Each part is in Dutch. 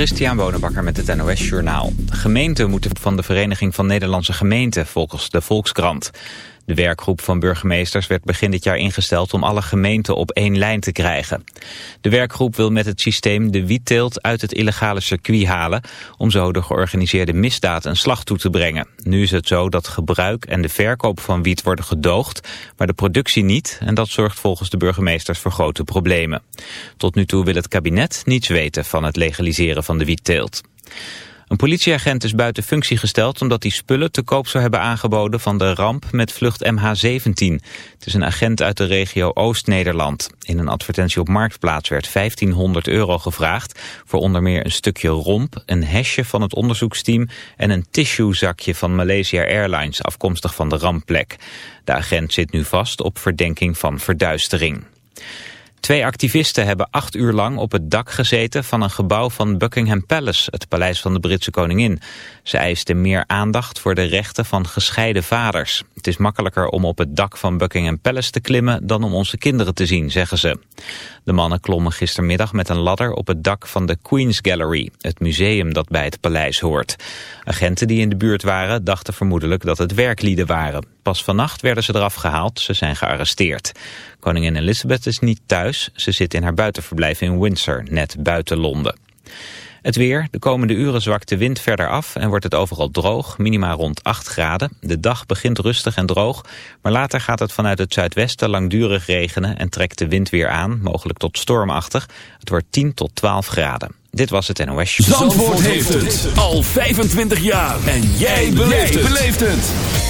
Christian Bonenbakker met het NOS Journaal. Gemeenten moeten van de Vereniging van Nederlandse Gemeenten volgens de Volkskrant. De werkgroep van burgemeesters werd begin dit jaar ingesteld om alle gemeenten op één lijn te krijgen. De werkgroep wil met het systeem de wietteelt uit het illegale circuit halen om zo de georganiseerde misdaad een slag toe te brengen. Nu is het zo dat gebruik en de verkoop van wiet worden gedoogd, maar de productie niet en dat zorgt volgens de burgemeesters voor grote problemen. Tot nu toe wil het kabinet niets weten van het legaliseren van de wietteelt. Een politieagent is buiten functie gesteld omdat hij spullen te koop zou hebben aangeboden van de ramp met vlucht MH17. Het is een agent uit de regio Oost-Nederland. In een advertentie op Marktplaats werd 1500 euro gevraagd voor onder meer een stukje romp, een hesje van het onderzoeksteam en een tissuezakje van Malaysia Airlines afkomstig van de rampplek. De agent zit nu vast op verdenking van verduistering. Twee activisten hebben acht uur lang op het dak gezeten van een gebouw van Buckingham Palace, het paleis van de Britse koningin. Ze eisten meer aandacht voor de rechten van gescheiden vaders. Het is makkelijker om op het dak van Buckingham Palace te klimmen dan om onze kinderen te zien, zeggen ze. De mannen klommen gistermiddag met een ladder op het dak van de Queen's Gallery, het museum dat bij het paleis hoort. Agenten die in de buurt waren dachten vermoedelijk dat het werklieden waren. Pas vannacht werden ze eraf gehaald, ze zijn gearresteerd. Koningin Elizabeth is niet thuis, ze zit in haar buitenverblijf in Windsor, net buiten Londen. Het weer, de komende uren zwakt de wind verder af en wordt het overal droog, minima rond 8 graden. De dag begint rustig en droog, maar later gaat het vanuit het zuidwesten langdurig regenen en trekt de wind weer aan, mogelijk tot stormachtig. Het wordt 10 tot 12 graden. Dit was het NOS Show. Zandvoort heeft het al 25 jaar en jij beleeft het.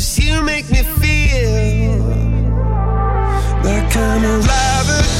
Cause you make me feel like I'm alive again.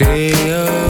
stay up.